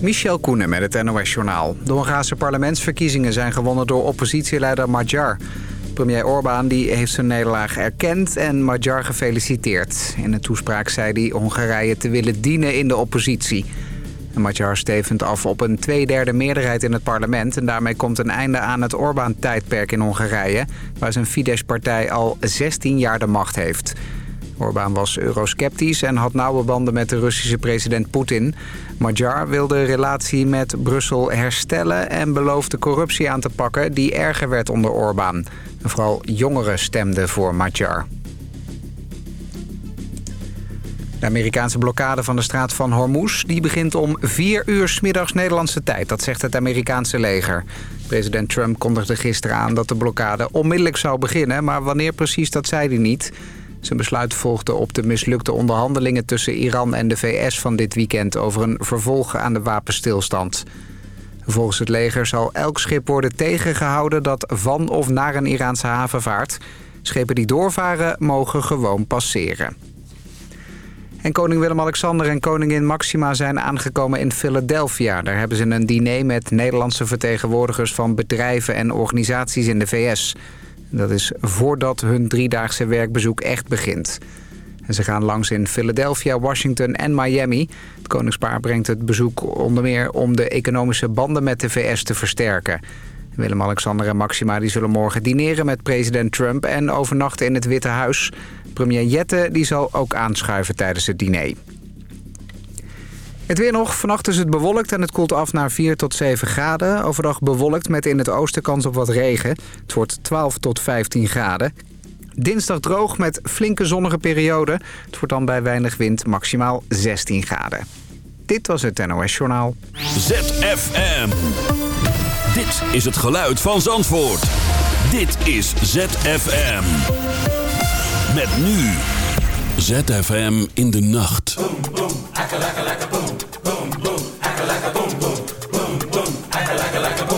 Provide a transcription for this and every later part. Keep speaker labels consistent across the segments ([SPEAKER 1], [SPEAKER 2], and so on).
[SPEAKER 1] Michel Koenen met het NOS-journaal. De Hongaarse parlementsverkiezingen zijn gewonnen door oppositieleider Magyar. Premier Orbán die heeft zijn nederlaag erkend en Magyar gefeliciteerd. In een toespraak zei hij Hongarije te willen dienen in de oppositie. En Magyar stevend af op een tweederde meerderheid in het parlement... en daarmee komt een einde aan het Orbán-tijdperk in Hongarije... waar zijn Fidesz-partij al 16 jaar de macht heeft... Orbán was eurosceptisch en had nauwe banden met de Russische president Poetin. Magyar wil de relatie met Brussel herstellen en beloofde corruptie aan te pakken die erger werd onder Orbán. vooral jongeren stemden voor Magyar. De Amerikaanse blokkade van de straat van Hormuz die begint om 4 uur middags Nederlandse tijd. Dat zegt het Amerikaanse leger. President Trump kondigde gisteren aan dat de blokkade onmiddellijk zou beginnen... maar wanneer precies, dat zei hij niet. Zijn besluit volgde op de mislukte onderhandelingen tussen Iran en de VS van dit weekend over een vervolg aan de wapenstilstand. Volgens het leger zal elk schip worden tegengehouden dat van of naar een Iraanse haven vaart. Schepen die doorvaren mogen gewoon passeren. En koning Willem-Alexander en koningin Maxima zijn aangekomen in Philadelphia. Daar hebben ze een diner met Nederlandse vertegenwoordigers van bedrijven en organisaties in de VS. Dat is voordat hun driedaagse werkbezoek echt begint. En ze gaan langs in Philadelphia, Washington en Miami. Het koningspaar brengt het bezoek onder meer om de economische banden met de VS te versterken. Willem-Alexander en Maxima die zullen morgen dineren met president Trump en overnachten in het Witte Huis. Premier Jette die zal ook aanschuiven tijdens het diner. Het weer nog. Vannacht is het bewolkt en het koelt af naar 4 tot 7 graden. Overdag bewolkt met in het oosten kans op wat regen. Het wordt 12 tot 15 graden. Dinsdag droog met flinke zonnige periode. Het wordt dan bij weinig wind maximaal 16 graden. Dit was het NOS Journaal.
[SPEAKER 2] ZFM. Dit is het geluid van Zandvoort. Dit is ZFM. Met nu. ZFM in de nacht. Boom, boom,
[SPEAKER 3] akka, akka, boom, boom, boom, akka, boom, boom, boom, boom, akka, akka, boom.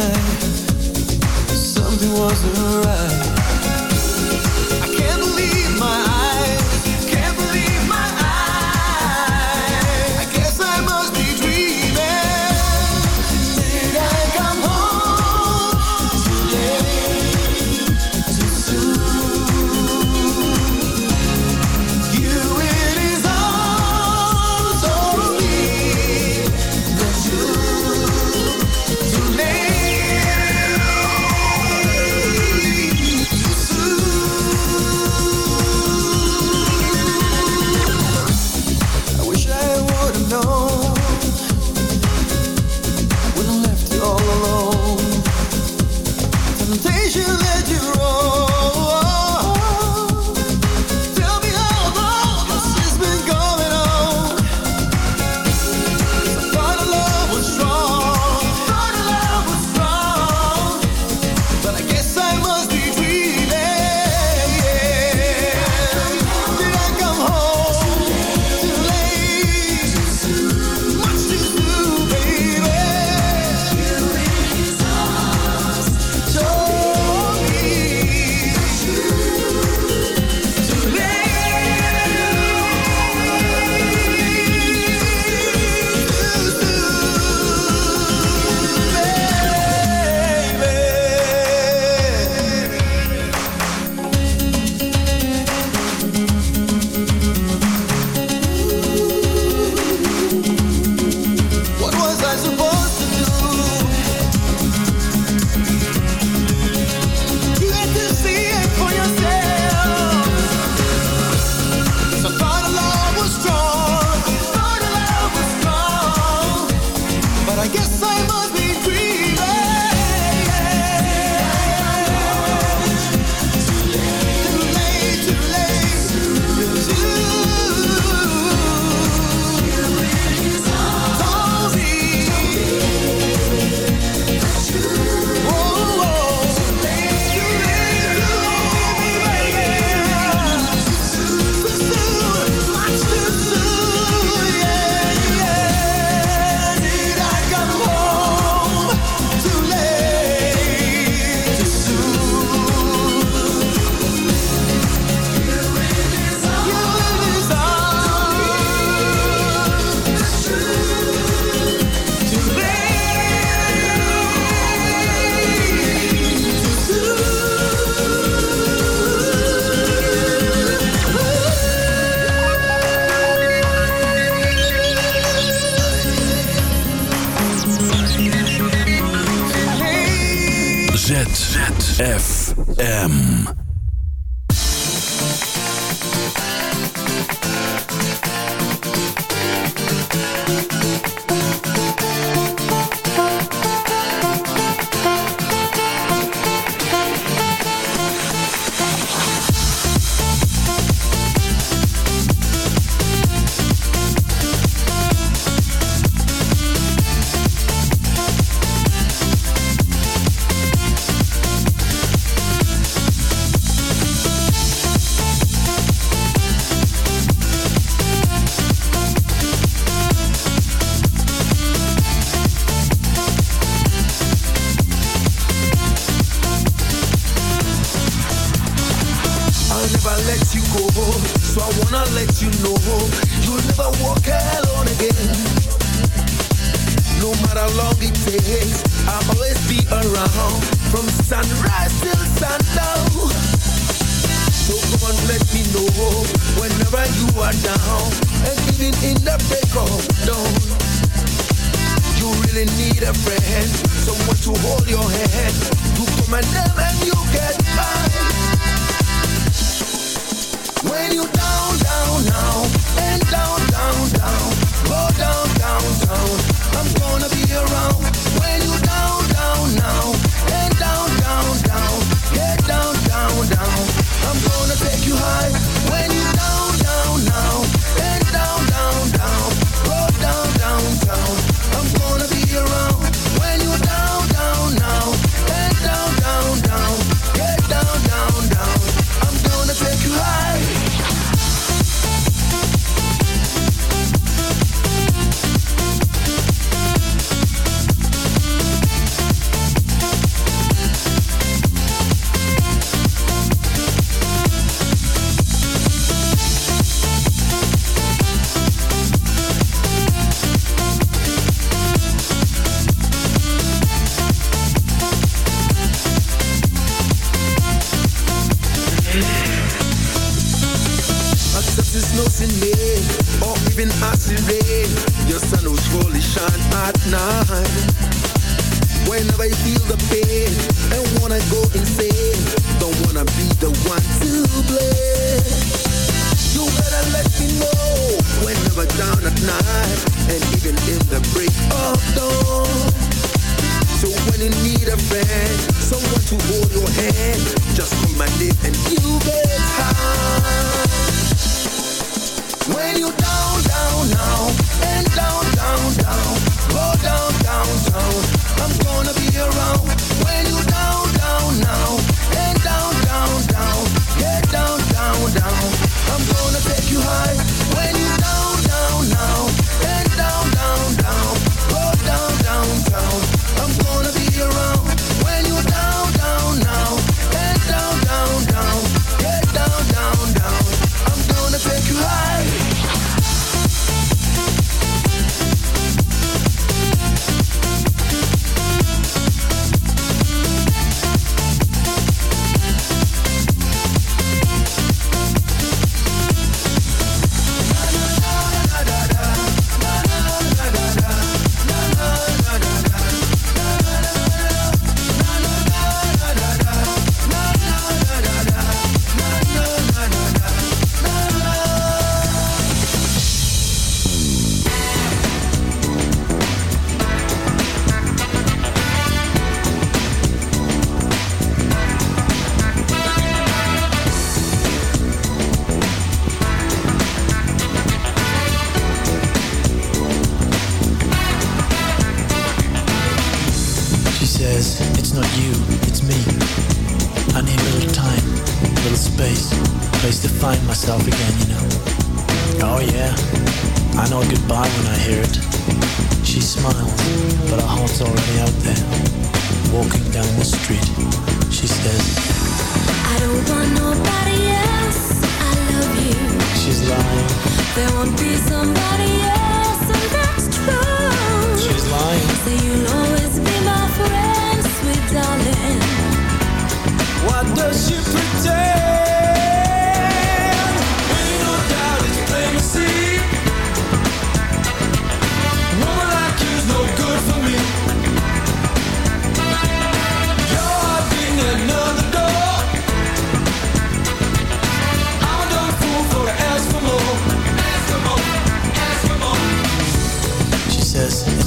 [SPEAKER 3] night Something wasn't right. go. So I wanna let you know you'll never walk alone again. No matter how long it takes, I'll always be around from sunrise till sundown. So come on, let me know whenever you are down and even in the break of dawn. You really need a friend, someone to hold your hand. You put my name and you get mine. When you down, down, and down, down, down, go down, down, down. I'm gonna be around. When you down, down, down.
[SPEAKER 4] Friend, someone to hold your hand, just call my name and you'll get high. When you down, down, down, and down the street, she says,
[SPEAKER 5] I don't want nobody else. I love you.
[SPEAKER 4] she's lying,
[SPEAKER 5] There won't be somebody else, and that's true.
[SPEAKER 4] she's lying.
[SPEAKER 5] So you'll always be my friend, sweet darling.
[SPEAKER 3] Why does she pretend?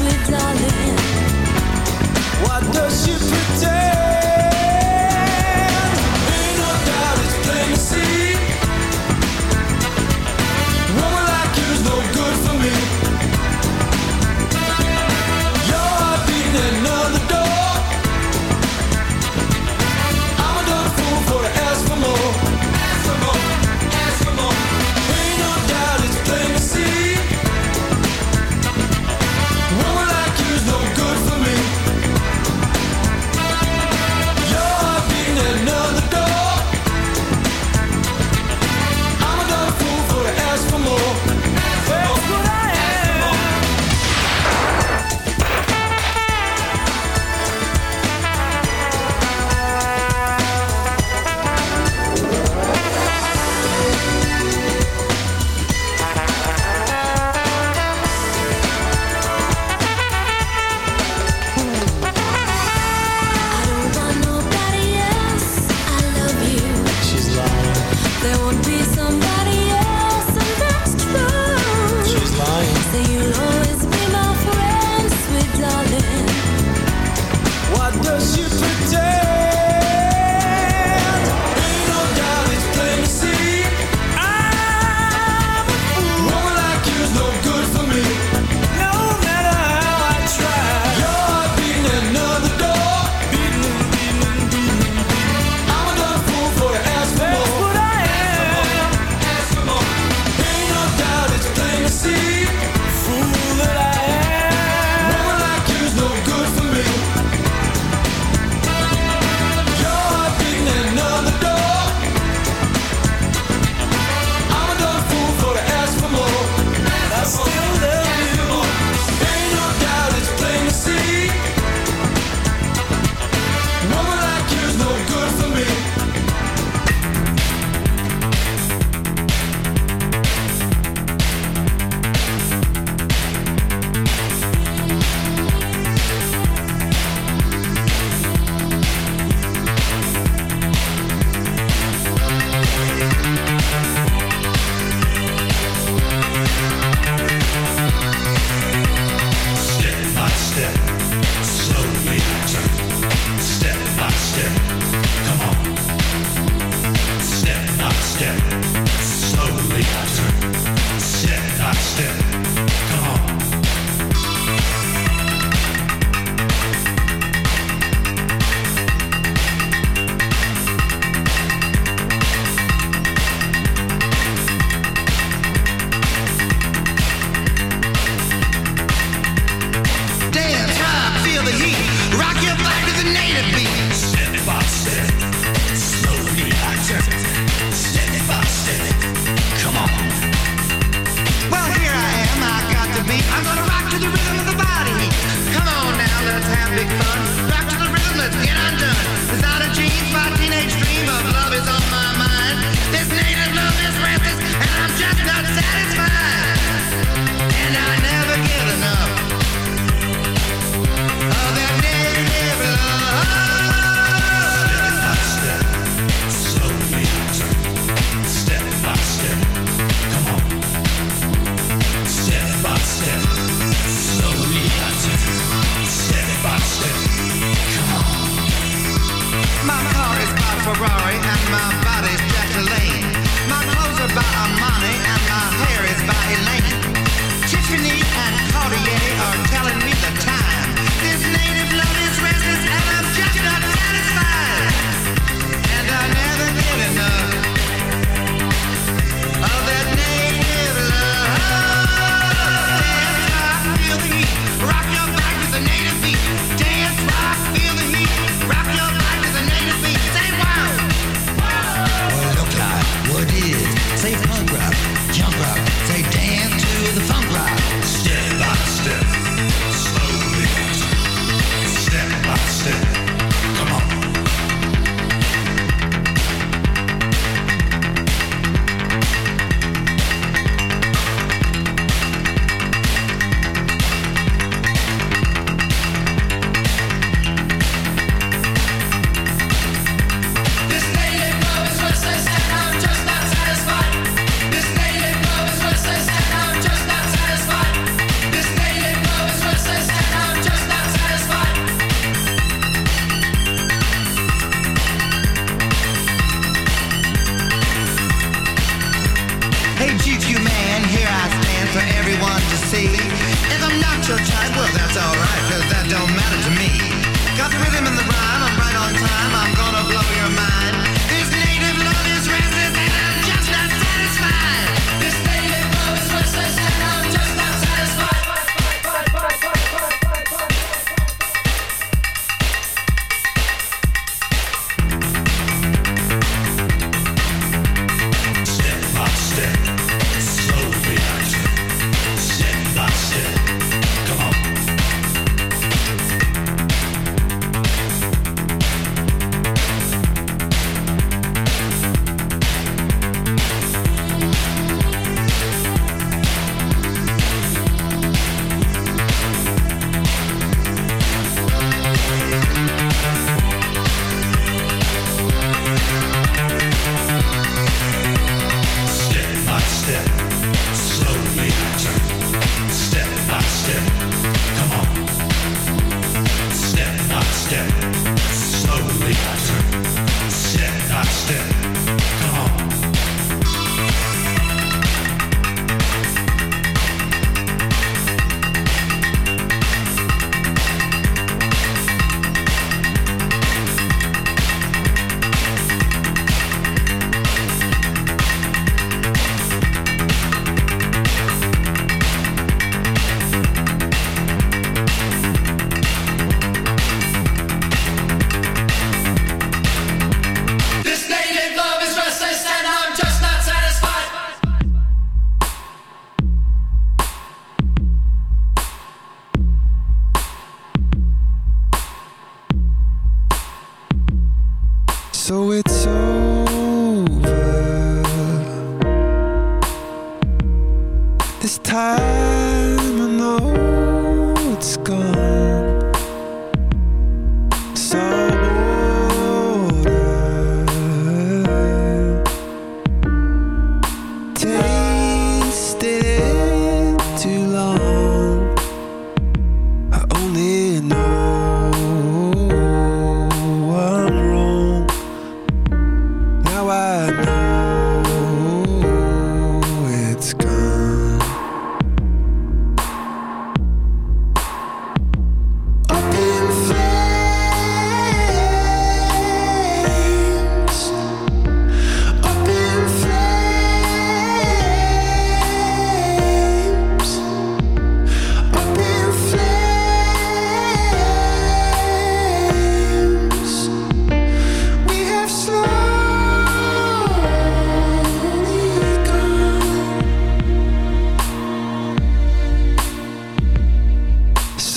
[SPEAKER 5] sweet darling.
[SPEAKER 3] Does she pretend?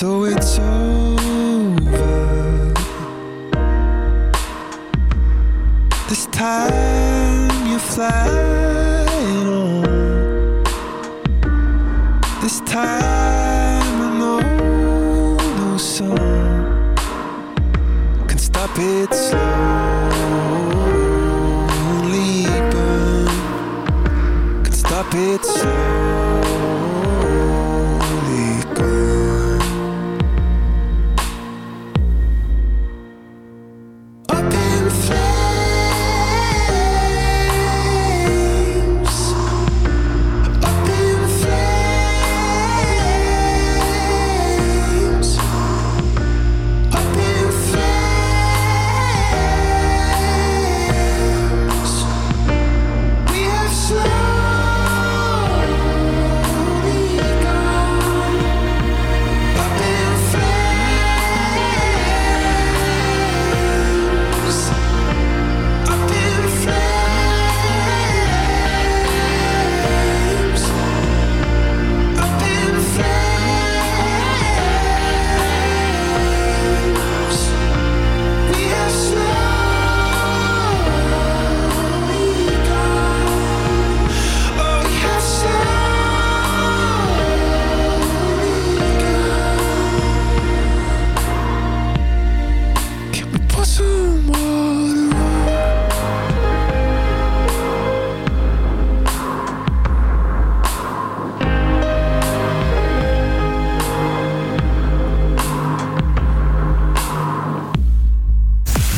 [SPEAKER 6] So it's